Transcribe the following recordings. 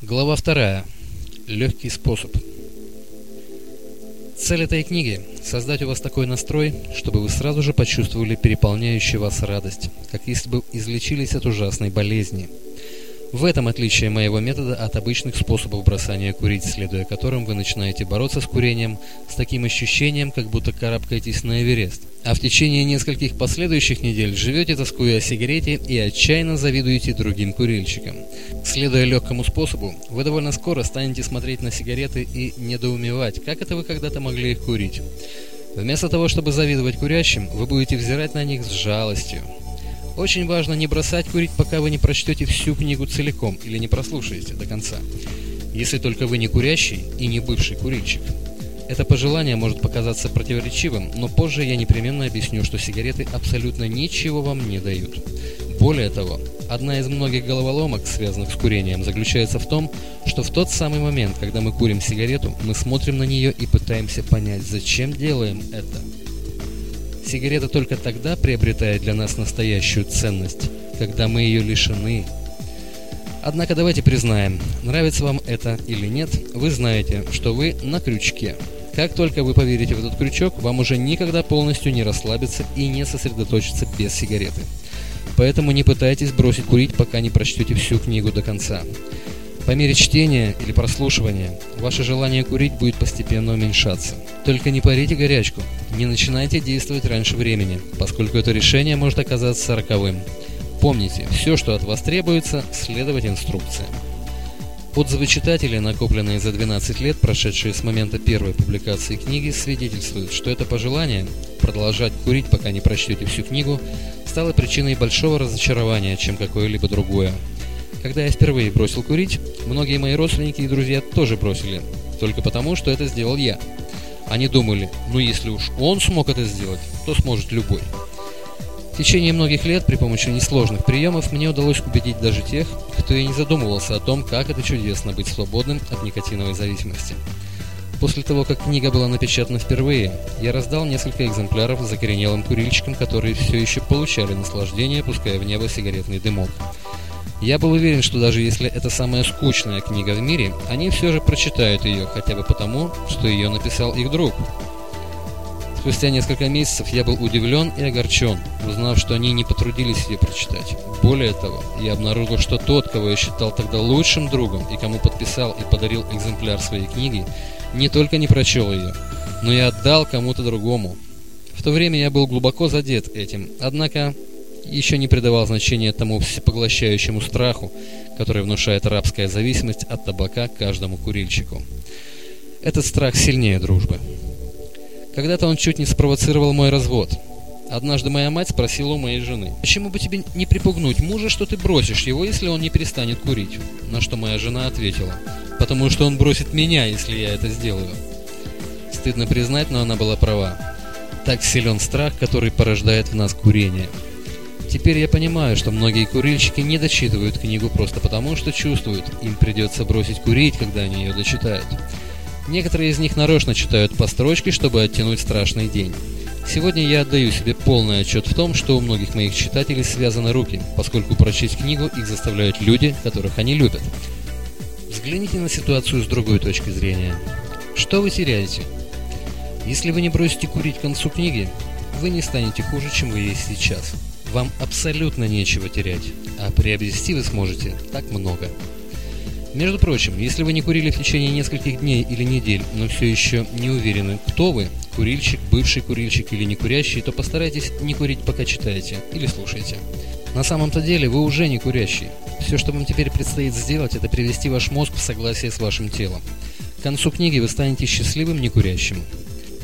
Глава вторая. Легкий способ. Цель этой книги – создать у вас такой настрой, чтобы вы сразу же почувствовали переполняющую вас радость, как если бы излечились от ужасной болезни – в этом отличие моего метода от обычных способов бросания курить, следуя которым вы начинаете бороться с курением с таким ощущением, как будто карабкаетесь на Эверест. А в течение нескольких последующих недель живете, тоскуя о сигарете и отчаянно завидуете другим курильщикам. Следуя легкому способу, вы довольно скоро станете смотреть на сигареты и недоумевать, как это вы когда-то могли их курить. Вместо того, чтобы завидовать курящим, вы будете взирать на них с жалостью. Очень важно не бросать курить, пока вы не прочтете всю книгу целиком или не прослушаете до конца. Если только вы не курящий и не бывший курильщик. Это пожелание может показаться противоречивым, но позже я непременно объясню, что сигареты абсолютно ничего вам не дают. Более того, одна из многих головоломок, связанных с курением, заключается в том, что в тот самый момент, когда мы курим сигарету, мы смотрим на нее и пытаемся понять, зачем делаем это. Сигарета только тогда приобретает для нас настоящую ценность, когда мы ее лишены. Однако давайте признаем, нравится вам это или нет, вы знаете, что вы на крючке. Как только вы поверите в этот крючок, вам уже никогда полностью не расслабиться и не сосредоточиться без сигареты. Поэтому не пытайтесь бросить курить, пока не прочтете всю книгу до конца. По мере чтения или прослушивания ваше желание курить будет постепенно уменьшаться. Только не парите горячку, не начинайте действовать раньше времени, поскольку это решение может оказаться роковым. Помните, все, что от вас требуется, следовать инструкциям. Отзывы читателей, накопленные за 12 лет, прошедшие с момента первой публикации книги, свидетельствуют, что это пожелание продолжать курить, пока не прочтете всю книгу, стало причиной большого разочарования, чем какое-либо другое. Когда я впервые бросил курить, многие мои родственники и друзья тоже бросили, только потому, что это сделал я. Они думали, ну если уж он смог это сделать, то сможет любой. В течение многих лет при помощи несложных приемов мне удалось убедить даже тех, кто и не задумывался о том, как это чудесно быть свободным от никотиновой зависимости. После того, как книга была напечатана впервые, я раздал несколько экземпляров закоренелым курильщикам, которые все еще получали наслаждение, пуская в небо сигаретный дымок. Я был уверен, что даже если это самая скучная книга в мире, они все же прочитают ее, хотя бы потому, что ее написал их друг. Спустя несколько месяцев я был удивлен и огорчен, узнав, что они не потрудились ее прочитать. Более того, я обнаружил, что тот, кого я считал тогда лучшим другом и кому подписал и подарил экземпляр своей книги, не только не прочел ее, но и отдал кому-то другому. В то время я был глубоко задет этим, однако еще не придавал значения тому всепоглощающему страху, который внушает рабская зависимость от табака каждому курильщику. Этот страх сильнее дружбы. Когда-то он чуть не спровоцировал мой развод. Однажды моя мать спросила у моей жены, «Почему бы тебе не припугнуть мужа, что ты бросишь его, если он не перестанет курить?» На что моя жена ответила, «Потому что он бросит меня, если я это сделаю». Стыдно признать, но она была права. Так силен страх, который порождает в нас курение – Теперь я понимаю, что многие курильщики не дочитывают книгу просто потому, что чувствуют, им придется бросить курить, когда они ее дочитают. Некоторые из них нарочно читают по строчке, чтобы оттянуть страшный день. Сегодня я отдаю себе полный отчет в том, что у многих моих читателей связаны руки, поскольку прочесть книгу их заставляют люди, которых они любят. Взгляните на ситуацию с другой точки зрения. Что вы теряете? Если вы не бросите курить к концу книги, вы не станете хуже, чем вы есть сейчас. Вам абсолютно нечего терять, а приобрести вы сможете так много. Между прочим, если вы не курили в течение нескольких дней или недель, но все еще не уверены, кто вы, курильщик, бывший курильщик или не курящий, то постарайтесь не курить, пока читаете или слушаете. На самом-то деле вы уже не курящий. Все, что вам теперь предстоит сделать, это привести ваш мозг в согласие с вашим телом. К концу книги вы станете счастливым некурящим.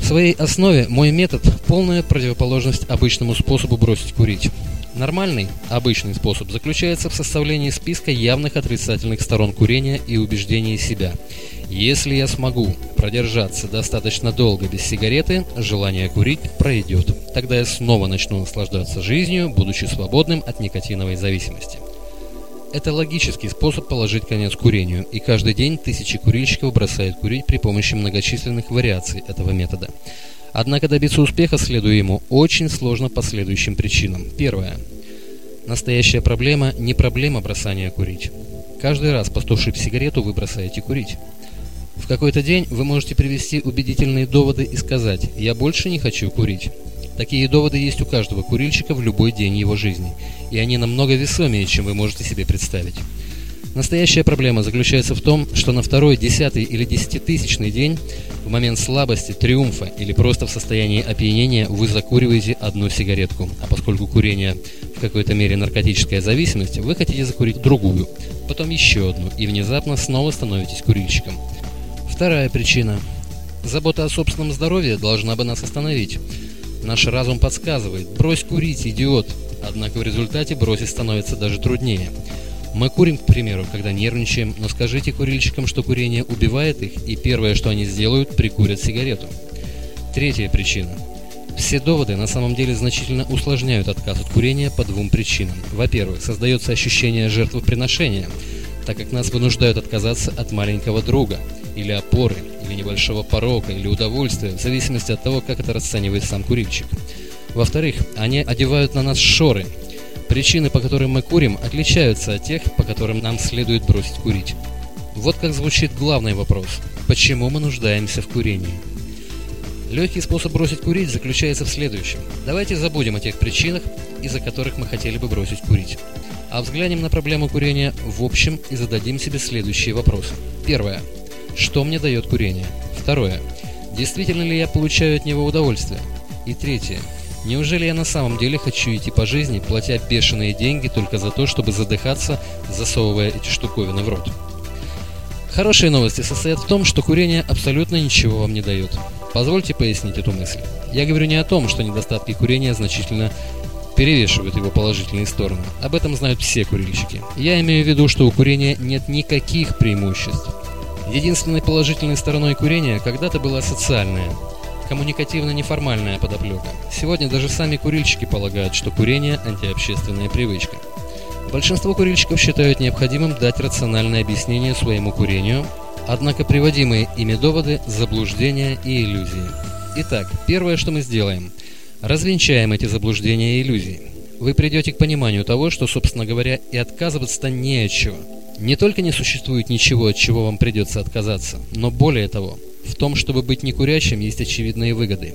В своей основе мой метод – полная противоположность обычному способу бросить курить. Нормальный, обычный способ заключается в составлении списка явных отрицательных сторон курения и убеждений себя. Если я смогу продержаться достаточно долго без сигареты, желание курить пройдет. Тогда я снова начну наслаждаться жизнью, будучи свободным от никотиновой зависимости. Это логический способ положить конец курению, и каждый день тысячи курильщиков бросают курить при помощи многочисленных вариаций этого метода. Однако добиться успеха, следуя ему, очень сложно по следующим причинам. Первое. Настоящая проблема не проблема бросания курить. каждый раз, постушив сигарету, вы бросаете курить. В какой-то день вы можете привести убедительные доводы и сказать «я больше не хочу курить». Такие доводы есть у каждого курильщика в любой день его жизни, и они намного весомее, чем вы можете себе представить. Настоящая проблема заключается в том, что на второй, десятый или десятитысячный день, в момент слабости, триумфа или просто в состоянии опьянения вы закуриваете одну сигаретку, а поскольку курение в какой-то мере наркотическая зависимость, вы хотите закурить другую, потом еще одну и внезапно снова становитесь курильщиком. Вторая причина. Забота о собственном здоровье должна бы нас остановить. Наш разум подсказывает «брось курить, идиот», однако в результате бросить становится даже труднее – мы курим, к примеру, когда нервничаем, но скажите курильщикам, что курение убивает их, и первое, что они сделают, прикурят сигарету. Третья причина. Все доводы на самом деле значительно усложняют отказ от курения по двум причинам. Во-первых, создается ощущение жертвоприношения, так как нас вынуждают отказаться от маленького друга, или опоры, или небольшого порока, или удовольствия, в зависимости от того, как это расценивает сам курильщик. Во-вторых, они одевают на нас шоры, Причины, по которым мы курим, отличаются от тех, по которым нам следует бросить курить. Вот как звучит главный вопрос. Почему мы нуждаемся в курении? Легкий способ бросить курить заключается в следующем. Давайте забудем о тех причинах, из-за которых мы хотели бы бросить курить. А взглянем на проблему курения в общем и зададим себе следующие вопросы. Первое. Что мне дает курение? Второе. Действительно ли я получаю от него удовольствие? И третье. Неужели я на самом деле хочу идти по жизни, платя бешеные деньги только за то, чтобы задыхаться, засовывая эти штуковины в рот? Хорошие новости состоят в том, что курение абсолютно ничего вам не дает. Позвольте пояснить эту мысль. Я говорю не о том, что недостатки курения значительно перевешивают его положительные стороны. Об этом знают все курильщики. Я имею в виду, что у курения нет никаких преимуществ. Единственной положительной стороной курения когда-то была социальная коммуникативно-неформальная подоплека. Сегодня даже сами курильщики полагают, что курение – антиобщественная привычка. Большинство курильщиков считают необходимым дать рациональное объяснение своему курению, однако приводимые ими доводы – заблуждения и иллюзии. Итак, первое, что мы сделаем – развенчаем эти заблуждения и иллюзии. Вы придете к пониманию того, что, собственно говоря, и отказываться-то не от чего. Не только не существует ничего, от чего вам придется отказаться, но более того – в том, чтобы быть некурящим, есть очевидные выгоды.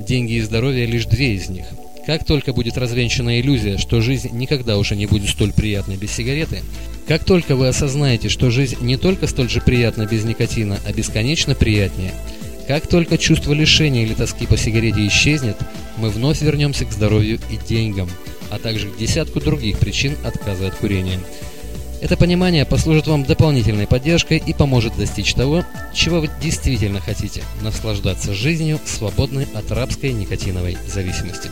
Деньги и здоровье – лишь две из них. Как только будет развенчана иллюзия, что жизнь никогда уже не будет столь приятной без сигареты, как только вы осознаете, что жизнь не только столь же приятна без никотина, а бесконечно приятнее, как только чувство лишения или тоски по сигарете исчезнет, мы вновь вернемся к здоровью и деньгам, а также к десятку других причин отказа от курения. Это понимание послужит вам дополнительной поддержкой и поможет достичь того, чего вы действительно хотите – наслаждаться жизнью, свободной от рабской никотиновой зависимости.